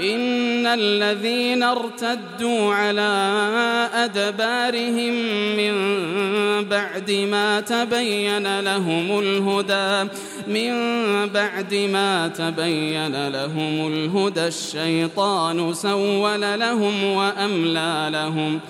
إن الذين ارتدوا على أدبارهم من بعد ما تبين لهم الهدى من بعد ما تبين لهم الهدى الشيطان سول لهم وأملى لهم